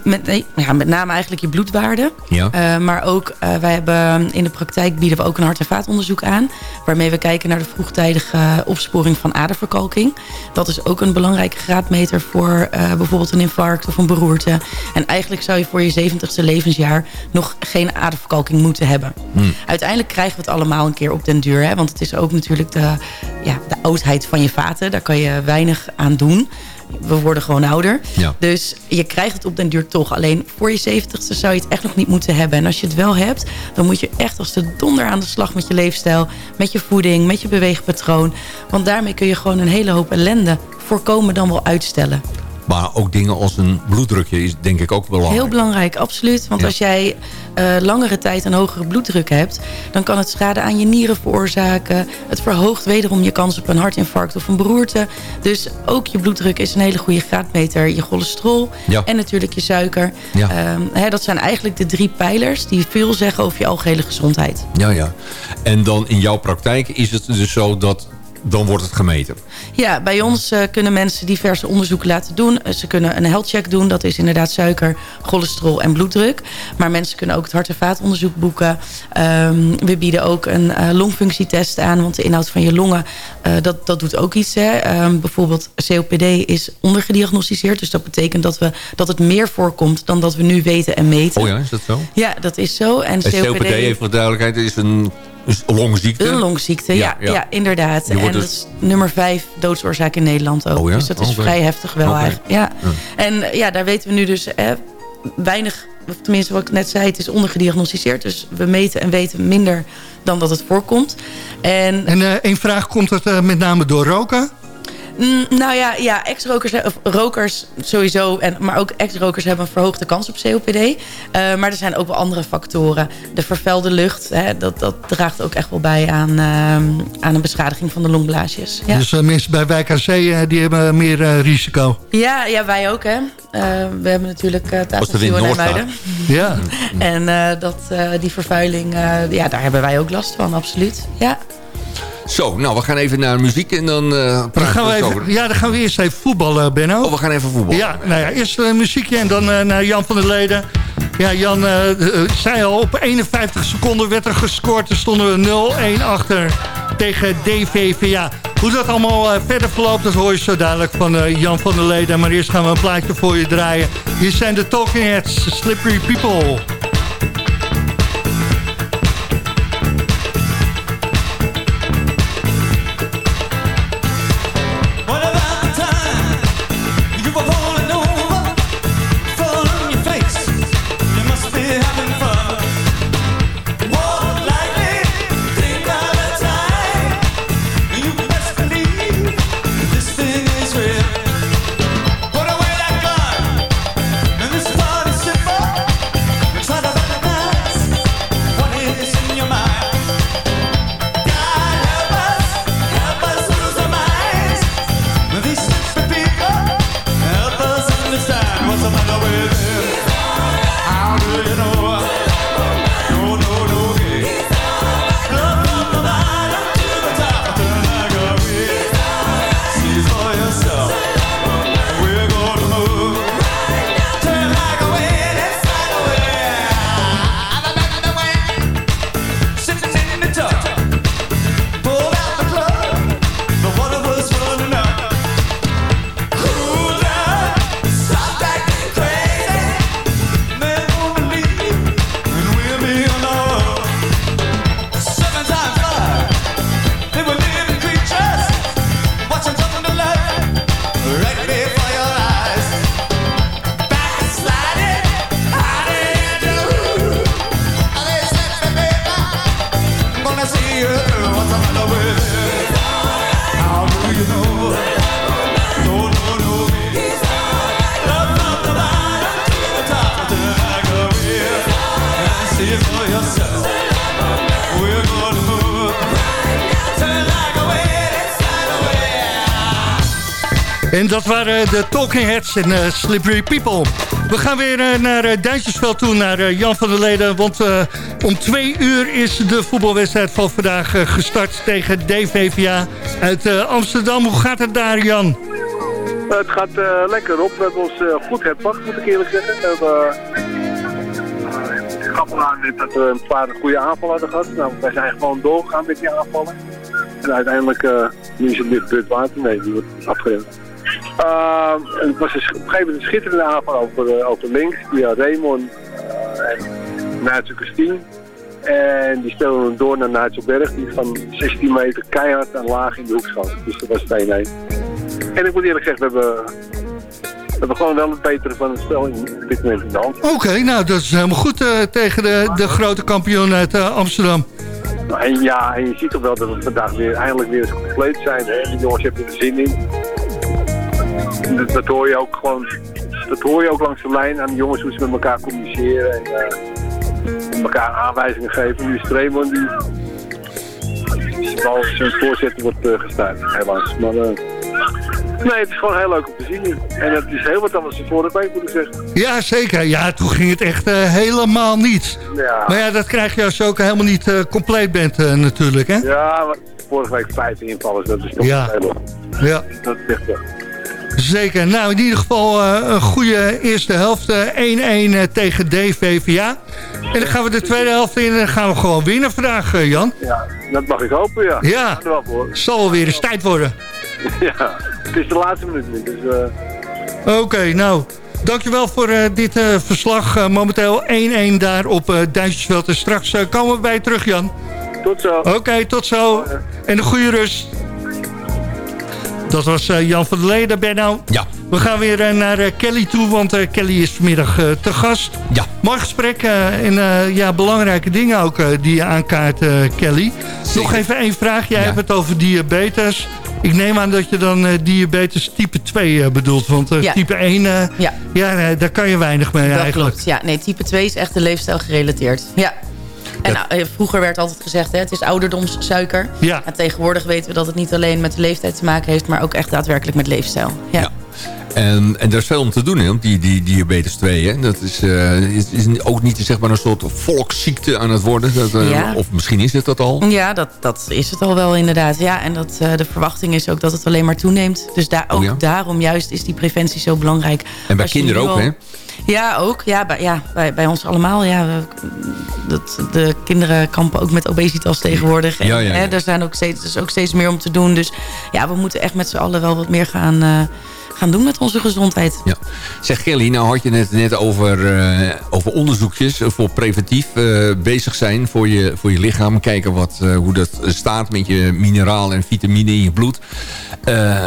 Met, ja, met name eigenlijk je bloedwaarde. Ja. Eh, maar ook, eh, wij hebben in de praktijk bieden we ook een hart- en vaatonderzoek aan. Waarmee we kijken naar de vroegtijdige opsporing van aderverkalking. Dat is ook een belangrijke graadmeter voor eh, bijvoorbeeld een infarct of een beroerte. En eigenlijk zou je voor je 70ste levensjaar nog geen aderverkalking moeten hebben. Hmm. Uiteindelijk krijgen we het allemaal een keer op den duur. Hè? Want het is ook natuurlijk de, ja, de oudheid van je vaten. Daar kan je weinig aan doen. We worden gewoon ouder. Ja. Dus je krijgt het op den duur toch. Alleen voor je 70ste zou je het echt nog niet moeten hebben. En als je het wel hebt, dan moet je echt als de donder aan de slag met je leefstijl. Met je voeding, met je beweegpatroon. Want daarmee kun je gewoon een hele hoop ellende voorkomen dan wel uitstellen. Maar ook dingen als een bloeddrukje is denk ik ook belangrijk. Heel belangrijk, absoluut. Want Ja. als jij eh, langere tijd een hogere bloeddruk hebt... dan kan het schade aan je nieren veroorzaken. Het verhoogt wederom je kans op een hartinfarct of een beroerte. Dus ook je bloeddruk is een hele goede graadmeter. Je cholesterol Ja. en natuurlijk je suiker. Ja. Ehm, hè, dat zijn eigenlijk de drie pijlers die veel zeggen over je algehele gezondheid. Ja, ja. En dan in jouw praktijk is het dus zo dat... dan wordt het gemeten. Ja, bij ons eh, kunnen mensen diverse onderzoeken laten doen. Eh, ze kunnen een health check doen. Dat is inderdaad suiker, cholesterol en bloeddruk. Maar mensen kunnen ook het hart- en vaatonderzoek boeken. Ehm, we bieden ook een eh, longfunctietest aan. Want de inhoud van je longen, dat, dat doet ook iets. Hè. Ehm, bijvoorbeeld COPD is ondergediagnosticeerd. Dus dat betekent dat, we, dat het meer voorkomt dan dat we nu weten en meten. Oh ja, is dat zo? Ja, dat is zo. En En COPD, even voor duidelijkheid, is een longziekte. Een longziekte, ja, Ja, ja, inderdaad. En wordt dat dus- is nummer vijf doodsoorzaak in Nederland ook. Oh ja? Dus dat is Oké. vrij heftig wel eigenlijk. Ja. En ja, daar weten we nu dus eh, weinig... of Tenminste, wat ik net zei, het is ondergediagnosticeerd. Dus we meten en weten minder dan dat het voorkomt. En En eh één vraag, komt het eh, met name door roken? Mm, nou ja, ja ex-rokers of rokers sowieso, en, maar ook ex-rokers hebben een verhoogde kans op COPD. Eh, maar er zijn ook wel andere factoren. De vervuilde lucht, hè, dat, dat draagt ook echt wel bij aan, ehm, aan een beschadiging van de longblaasjes. Ja. Dus eh, mensen bij Wijk AC, eh, die hebben meer eh, risico. Ja, ja, wij ook hè. Eh, we hebben natuurlijk uh, het Als de wind Asiel in. IJmuiden. Ja. En eh, dat, eh, die vervuiling, eh, ja, daar hebben wij ook last van, absoluut. Ja. Zo, nou, we gaan even naar muziek en dan eh Dan praten we even, ja, dan gaan we eerst even voetballen, Benno. Oh, we gaan even voetballen. Ja, nou ja, eerst een muziekje en dan eh, naar Jan van der Leden. Ja, Jan eh, eh, zei al, op 51 seconden werd er gescoord. Er stonden we 0-1 achter tegen DVVA. Hoe dat allemaal eh, verder verloopt, dat hoor je zo dadelijk van eh, Jan van der Leden. Maar eerst gaan we een plaatje voor je draaien. Hier zijn de Talking Heads, Slippery People. En dat waren de Talking Heads en eh, Slippery People. We gaan weer eh, naar uh, Duintjesveld toe, naar eh, Jan van der Leden. Want eh, om twee uur is de voetbalwedstrijd van vandaag eh, gestart tegen DVVA uit eh, Amsterdam. Hoe gaat het daar, Jan? Het gaat eh, lekker op. We hebben ons eh, goed herpakt, moet ik eerlijk zeggen. We hebben, eh, al aan dat we een paar goede aanvallen hadden gehad. Nou, wij zijn gewoon doorgegaan met die aanvallen. En uiteindelijk, eh, nu is het gebeurd water. Nee, die wordt afgeremd. Uh, en het was een, op een gegeven moment een schitterende aanval over, eh, over links via Raymond eh, en Naatje Christine. En die speelden hem door naar Naatselberg, die van 16 meter keihard en laag in de hoek schoot. Dus dat was 2-1. En ik moet eerlijk zeggen, we hebben, we hebben gewoon wel het betere van het spel in, dit moment in de hand. Oké, nou dat is helemaal goed eh, tegen de, de grote kampioen uit Amsterdam. Nou, En ja, en je ziet toch wel dat we vandaag weer eindelijk weer eens compleet zijn. Hè? De jongens hebben er zin in. En Dat, dat hoor je ook gewoon, dat hoor je ook langs de lijn aan de jongens hoe ze met elkaar communiceren en eh, elkaar aanwijzingen geven. Nu is die bal zijn voorzetten wordt uh, gestuurd, helaas. Maar eh, nee, het is gewoon heel leuk om te zien. En het is heel wat anders dan vorige week moet ik zeggen. Ja, zeker. Ja, toen ging het echt helemaal niet. Ja. Maar ja, dat krijg je als je ook helemaal niet compleet bent natuurlijk, hè? Ja, maar vorige week vijf invallers, dat is toch Ja. heel Ja. Dat is echt wel. Zeker. Nou, in ieder geval eh, een goede eerste helft. eh, 1-1 eh, tegen DVVA. En dan gaan we de tweede helft in en dan gaan we gewoon winnen vandaag, eh, Jan. Ja, dat mag ik hopen, ja. Ja. Wel voor. Zal wel weer eens tijd worden. Ja, het is de laatste minuut nu, dus... eh, Oké, nou, dankjewel voor eh, dit eh, verslag. Eh, momenteel 1-1 daar op uh, Duitsersveld. En straks eh, komen we bij je terug, Jan. Tot zo. Oké, tot zo. En een goede rust. Dat was eh, Jan van der Leden, Benno. Ja. We gaan weer eh, naar eh, Kelly toe, want eh, Kelly is vanmiddag eh, te gast. Ja. Mooi gesprek en eh, ja, belangrijke dingen ook eh, die je aankaart, eh, Kelly. Nog even één vraag. Jij Ja. hebt het over diabetes. Ik neem aan dat je dan eh, diabetes type 2 eh, bedoelt. Want eh, Ja. type 1, eh, Ja. ja, eh, daar kan je weinig mee Dat eigenlijk. klopt. Ja, nee, type 2 is echt de leefstijl gerelateerd. Ja. En nou, vroeger werd altijd gezegd, hè, het is ouderdomssuiker. Ja. En tegenwoordig weten we dat het niet alleen met de leeftijd te maken heeft... maar ook echt daadwerkelijk met leefstijl. Ja. En, en er is veel om te doen, hè, die, die diabetes 2. Hè. Dat is, eh, is, is ook niet zeg maar, een soort volksziekte aan het worden. Dat, eh, Ja. Of misschien is het dat al. Ja, dat, dat is het al wel inderdaad. Ja, en dat, de verwachting is ook dat het alleen maar toeneemt. Dus daar, ook Oh ja? daarom juist is die preventie zo belangrijk. En bij kinderen ook, al- hè? Ja, ook. Ja, bij, ja, bij, bij ons allemaal. Ja, we- dat, de kinderen kampen ook met obesitas tegenwoordig. En, Ja, ja, ja. Hè, er zijn ook steeds, er is ook steeds meer om te doen. Dus ja, we moeten echt met z'n allen wel wat meer gaan, eh, gaan doen met onze gezondheid. Ja. Zeg Kelly, nou had je het net over, eh, over onderzoekjes voor preventief eh, bezig zijn voor je, voor je lichaam. Kijken wat, eh, hoe dat staat met je mineraal en vitamine in je bloed.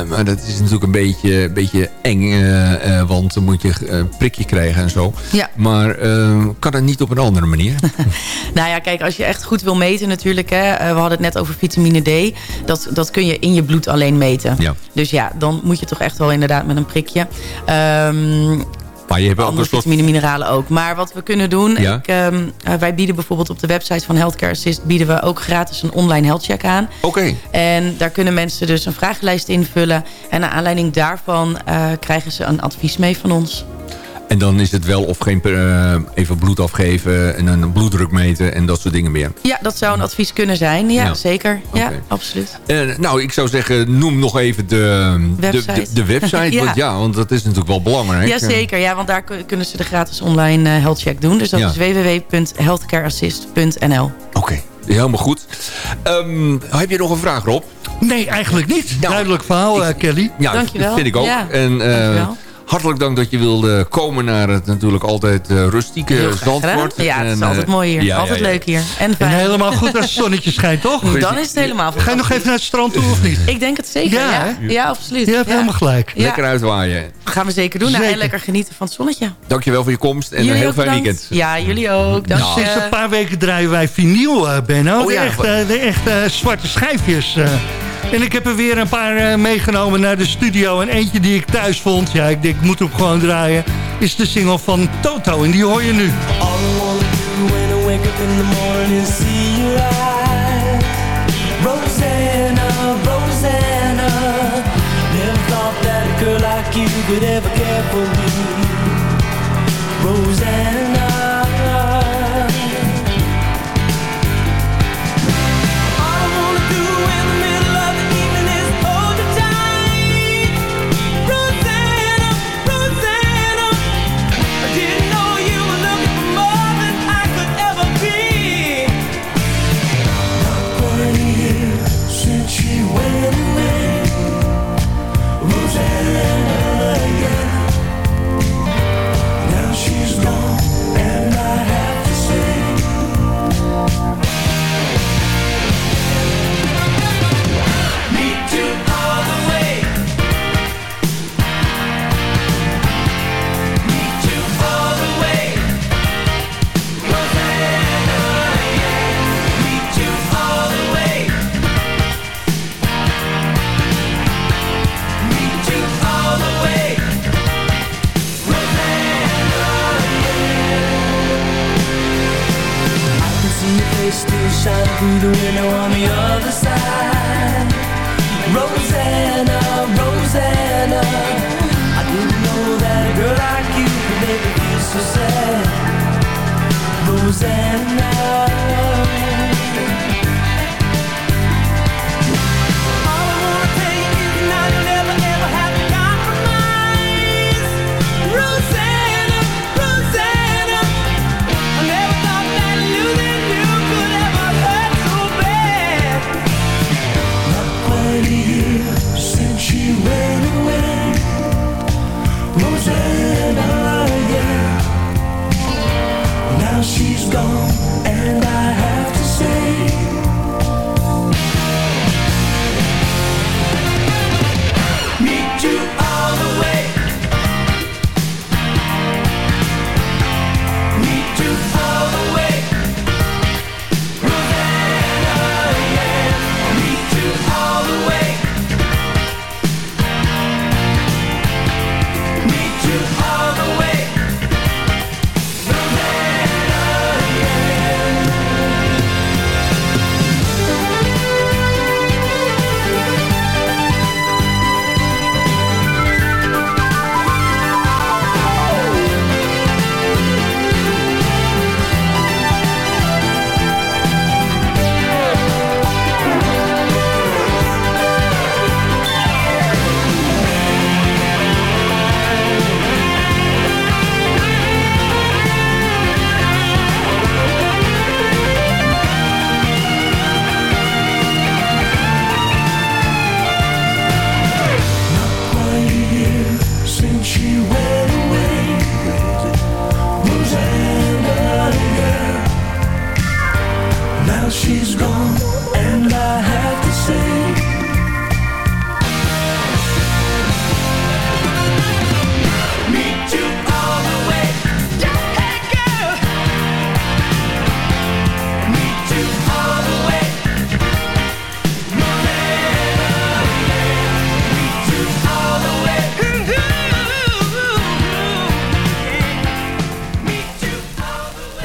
Maar dat is natuurlijk een beetje, beetje eng, want dan moet je een prikje krijgen en zo. Ja. Maar kan dat niet op een andere manier? Nou ja, kijk, als je echt goed wil meten natuurlijk. Hè, we hadden het net over vitamine D. Dat, dat kun je in je bloed alleen meten. Ja. Dus ja, dan moet je toch echt wel inderdaad met een prikje. Ehm Maar je hebt ook andere een soort... mineralen ook. Maar wat we kunnen doen... Ja. Ik, ehm, eh, wij bieden bijvoorbeeld op de website van Healthcare Assist... bieden we ook gratis een online health check aan. Oké. En daar kunnen mensen dus een vragenlijst invullen. En naar aanleiding daarvan eh, krijgen ze een advies mee van ons. En dan is het wel of geen eh, even bloed afgeven en een bloeddruk meten en dat soort dingen meer. Ja, dat zou een advies kunnen zijn. Ja, Ja. zeker. Ja, absoluut. Eh, nou, ik zou zeggen, noem nog even de Website. De, de, de website. Ja. Want, ja, want dat is natuurlijk wel belangrijk. Jazeker, ja, want daar kun- kunnen ze de gratis online eh, health check doen. Dus dat Ja. is www.healthcareassist.nl. Oké, helemaal goed. Ehm, heb je nog een vraag, Rob? Nee, eigenlijk niet. Nou, Duidelijk verhaal, eh, Kelly. Ja, Dankjewel. dat vind ik ook. Ja, en eh, dankjewel. Hartelijk dank dat je wilde komen naar het natuurlijk altijd eh, rustieke. Zandvoort. Ja, het is En, altijd eh, mooi hier. ja, altijd ja, ja. leuk hier. En En fijn. helemaal goed als het zonnetje schijnt, toch? Dan is het helemaal Ga je nog even naar het strand toe of niet? Ik denk het zeker, Ja, ja. absoluut. Je hebt ja. helemaal gelijk. Ja. Lekker uitwaaien. gaan we zeker doen. Nou, en lekker genieten van het zonnetje. Dankjewel voor je komst en Jullie een heel fijn bedankt. weekend. Ja, jullie ook. Dank Sinds je. een paar weken draaien wij vinyl, eh, Benno. Oh de, ja. echte, de echte zwarte schijfjes. En ik heb er weer een paar eh, meegenomen naar de studio. En eentje die ik thuis vond, ja, ik denk, ik moet hem gewoon draaien... is de single van Toto. En die hoor je nu. Girl like you could ever care for me. Rosanna.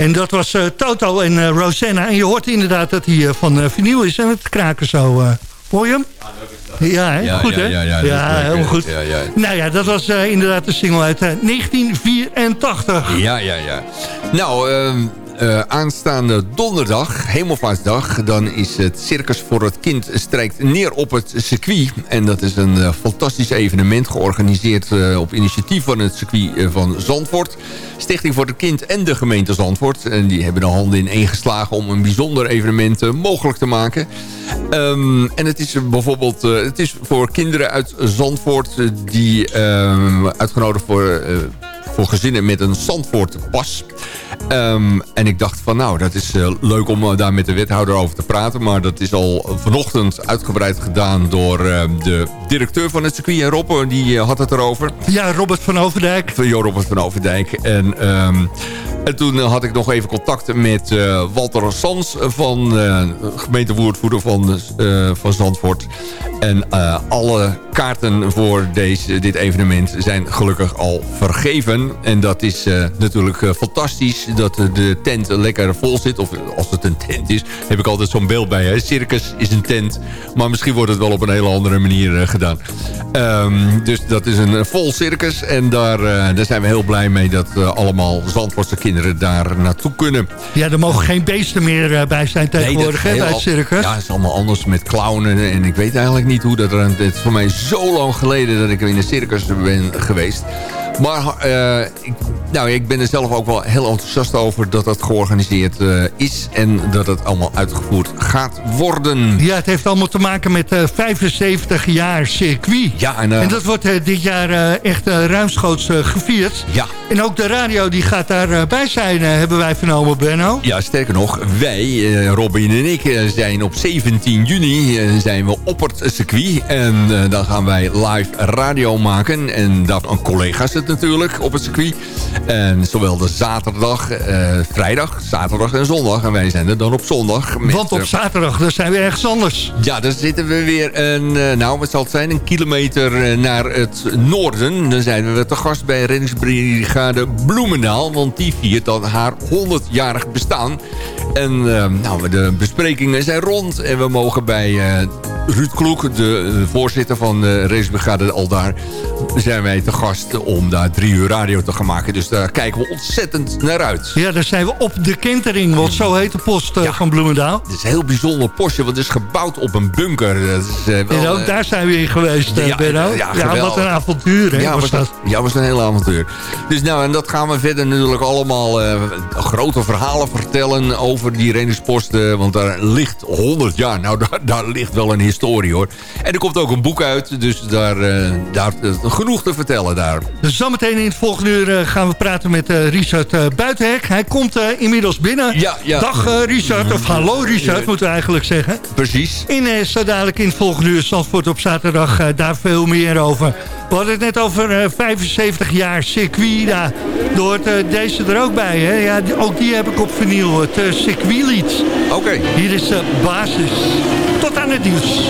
En dat was eh, Toto en eh, Rosanna. En je hoort inderdaad dat hij eh, van eh, vinyl is. En het kraken zo. eh hoor je hem? Ja, hè? Ja, goed ja, hè? ja, ja, dat is leuk, helemaal hè? goed. Ja, ja. Nou ja, dat was eh, inderdaad de single uit eh, 1984. Ja, ja, ja. Nou, eh, aanstaande donderdag, hemelvaartsdag... dan is het Circus voor het Kind strijkt neer op het circuit. En dat is een eh, fantastisch evenement... georganiseerd eh, op initiatief van het circuit van Zandvoort. Stichting voor het Kind en de gemeente Zandvoort. En die hebben de handen in één geslagen... om een bijzonder evenement mogelijk te maken. Ehm, en het is bijvoorbeeld het is voor kinderen uit Zandvoort... die ehm, uitgenodigd voor... voor gezinnen met een Zandvoortpas. Ehm, en ik dacht van nou, dat is eh, leuk om eh, daar met de wethouder over te praten. Maar dat is al vanochtend uitgebreid gedaan door eh, de directeur van het circuit. En Rob, die had het erover. Ja, Robert van Overdijk. Van Jo Robert van Overdijk. En, ehm, en toen had ik nog even contact met Walter Sans van gemeentewoordvoerder van, van Zandvoort. En alle kaarten voor deze, dit evenement zijn gelukkig al vergeven. En dat is eh, natuurlijk eh, fantastisch dat de tent lekker vol zit. Of als het een tent is, heb ik altijd zo'n beeld bij. Hè? Circus is een tent, maar misschien wordt het wel op een hele andere manier eh, gedaan. Ehm, dus dat is een vol circus. En daar, daar zijn we heel blij mee dat allemaal Zandvoortse kinderen daar naartoe kunnen. Ja, er mogen geen beesten meer bij zijn tegenwoordig bij het circus. Ja, het is allemaal anders met clownen. En ik weet eigenlijk niet hoe dat... er- Het is voor mij zo lang geleden dat ik in een circus ben geweest. Maar eh, ik, nou, ik ben er zelf ook wel heel enthousiast over dat dat georganiseerd eh, is. En dat het allemaal uitgevoerd gaat worden. Ja, het heeft allemaal te maken met eh 75 jaar circuit. Ja, en, En dat wordt dit jaar echt ruimschoots gevierd. Ja. En ook de radio die gaat daarbij bij zijn, hebben wij vernomen, Benno. Ja, sterker nog, wij, Robin en ik, zijn op 17 juni zijn we op het circuit. En dan gaan wij live radio maken. En daar een collega's het natuurlijk op het circuit. En zowel de zaterdag, eh, vrijdag, zaterdag en zondag. En wij zijn er dan op zondag. met, Want op eh, zaterdag, dan zijn we ergens anders. ja, dan zitten we weer een, eh, nou wat zal het zijn, een kilometer naar het noorden. Dan zijn we te gast bij reddingsbrigade Bloemendaal. Want die viert dan haar 100-jarig bestaan. En eh, nou, de besprekingen zijn rond. En we mogen bij eh, Ruud Kloek, de eh, voorzitter van de al daar... zijn wij te gast om daar drie uur radio te gaan maken. Dus daar kijken we ontzettend naar uit. Ja, dan zijn we op de Kentering, want zo heet de post eh, van Bloemendaal. Het is een heel bijzonder postje, want het is gebouwd op een bunker. Dat is, wel, En ook daar zijn we in geweest, ja, Benno. ja, Ja, wat een avontuur, hè, Ja, was was dat. ja, was een hele avontuur. Dus nou, en dat gaan we verder natuurlijk allemaal grote verhalen vertellen over die reddingsposten. Want daar ligt 100 jaar. Nou, daar, daar ligt wel een historie hoor. En er komt ook een boek uit, dus daar, eh, daar eh, genoeg te vertellen daar. Dus zometeen in het volgende uur eh, gaan we praten met eh, Richard eh Buitenhek. Hij komt eh, inmiddels binnen. Ja, ja. Dag eh, Richard, of hallo Richard, moeten we eigenlijk zeggen. Precies. In eh, zo dadelijk in het volgende uur Zandvoort op zaterdag, eh, daar veel meer over. We hadden het net over eh, 75 jaar circuit. Ja, er hoort eh, deze er ook bij. Hè? Ja, ook die heb ik op uh, circuitlied. Oké. Hier is de basis. Tot aan het nieuws.